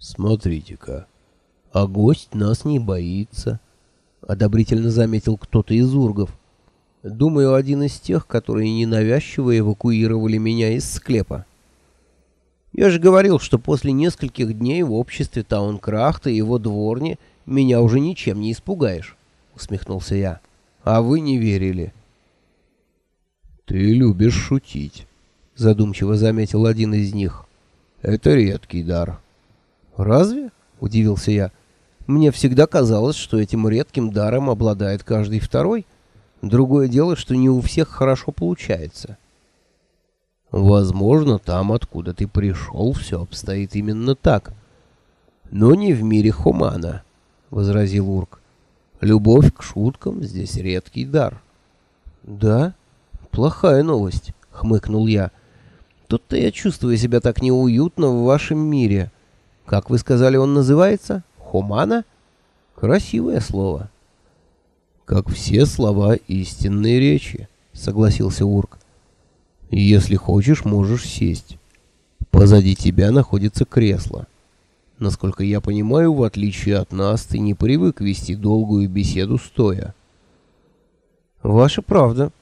Смотрите-ка, а гость нас не боится, одобрительно заметил кто-то из ургов. Думаю, один из тех, которые ненавязчиво эвакуировали меня из склепа. Я же говорил, что после нескольких дней в обществе Таункрахта и его дворни меня уже ничем не испугаешь, усмехнулся я. А вы не верили. Ты любишь шутить, задумчиво заметил один из них. Это редкий дар. Разве? удивился я. Мне всегда казалось, что этим редким даром обладает каждый второй. Другое дело, что не у всех хорошо получается. Возможно, там, откуда ты пришел, все обстоит именно так. Но не в мире Хумана, — возразил Урк. Любовь к шуткам здесь редкий дар. Да? Плохая новость, — хмыкнул я. Тут-то я чувствую себя так неуютно в вашем мире. Как вы сказали, он называется? Хумана? Красивое слово. Как все слова истинной речи, — согласился Урк. Если хочешь, можешь сесть. Позади тебя находится кресло. Насколько я понимаю, в отличие от нас, ты не привык вести долгую беседу стоя. Ваша правда.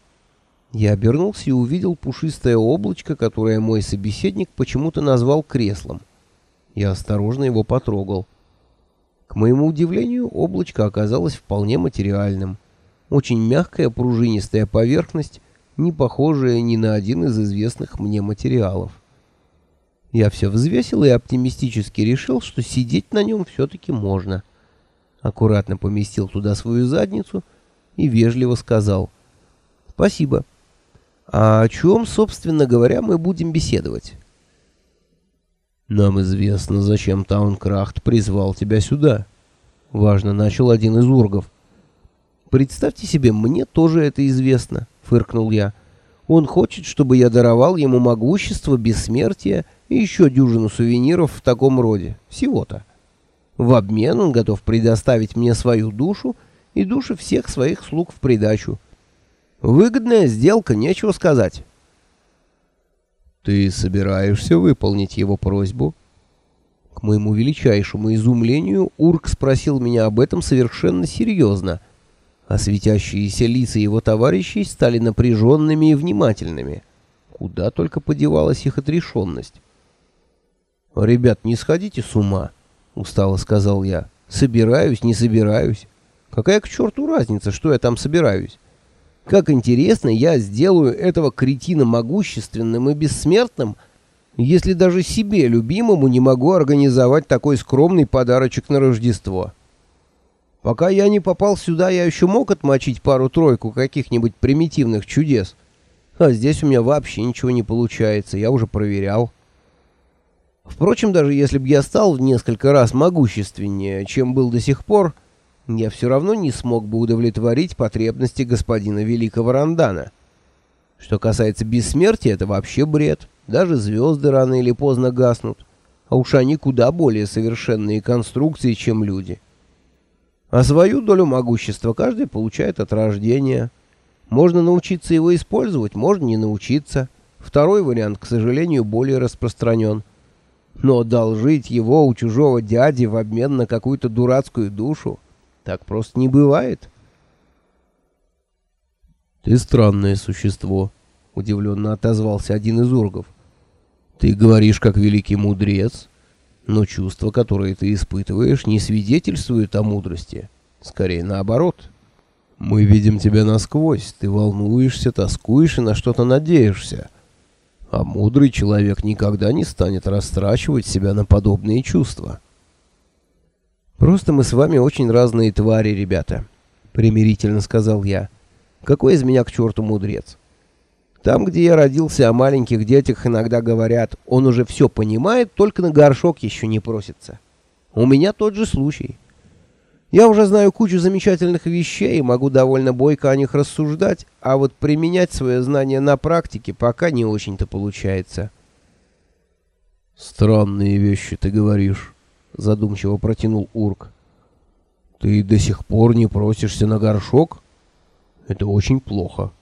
Я обернулся и увидел пушистое облачко, которое мой собеседник почему-то назвал креслом. Я осторожно его потрогал. К моему удивлению, облачко оказалось вполне материальным. Очень мягкая пружинистая поверхность, не похожее ни на один из известных мне материалов. Я все взвесил и оптимистически решил, что сидеть на нем все-таки можно. Аккуратно поместил туда свою задницу и вежливо сказал «Спасибо. А о чем, собственно говоря, мы будем беседовать?» «Нам известно, зачем Таункрахт призвал тебя сюда», — важно начал один из ургов. «Представьте себе, мне тоже это известно», — фыркнул я. «Он хочет, чтобы я даровал ему могущество, бессмертие и еще дюжину сувениров в таком роде. Всего-то. В обмен он готов предоставить мне свою душу и души всех своих слуг в придачу. Выгодная сделка, нечего сказать». «Ты собираешься выполнить его просьбу?» К моему величайшему изумлению Урк спросил меня об этом совершенно серьезно — а светящиеся лица его товарищей стали напряженными и внимательными. Куда только подевалась их отрешенность. «Ребят, не сходите с ума», — устало сказал я. «Собираюсь, не собираюсь. Какая к черту разница, что я там собираюсь? Как интересно, я сделаю этого кретина могущественным и бессмертным, если даже себе, любимому, не могу организовать такой скромный подарочек на Рождество». Пока я не попал сюда, я еще мог отмочить пару-тройку каких-нибудь примитивных чудес. А здесь у меня вообще ничего не получается, я уже проверял. Впрочем, даже если бы я стал в несколько раз могущественнее, чем был до сих пор, я все равно не смог бы удовлетворить потребности господина Великого Рандана. Что касается бессмертия, это вообще бред. Даже звезды рано или поздно гаснут. А уж они куда более совершенные конструкции, чем люди. — а свою долю могущества каждый получает от рождения. Можно научиться его использовать, можно не научиться. Второй вариант, к сожалению, более распространен. Но одолжить его у чужого дяди в обмен на какую-то дурацкую душу так просто не бывает. «Ты странное существо», — удивленно отозвался один из ургов. «Ты говоришь, как великий мудрец, но чувства, которые ты испытываешь, не свидетельствуют о мудрости. Скорее наоборот. Мы видим тебя насквозь, ты волнуешься, тоскуешь и на что-то надеешься. А мудрый человек никогда не станет растрачивать себя на подобные чувства. «Просто мы с вами очень разные твари, ребята», — примирительно сказал я. «Какой из меня к черту мудрец?» Там, где я родился, о маленьких детях иногда говорят, он уже все понимает, только на горшок еще не просится. У меня тот же случай. Я уже знаю кучу замечательных вещей и могу довольно бойко о них рассуждать, а вот применять свое знание на практике пока не очень-то получается. «Странные вещи ты говоришь», — задумчиво протянул Урк. «Ты до сих пор не просишься на горшок? Это очень плохо».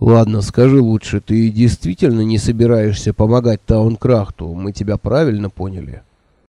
Ладно, скажи лучше, ты действительно не собираешься помогать Таункрахту? Мы тебя правильно поняли?»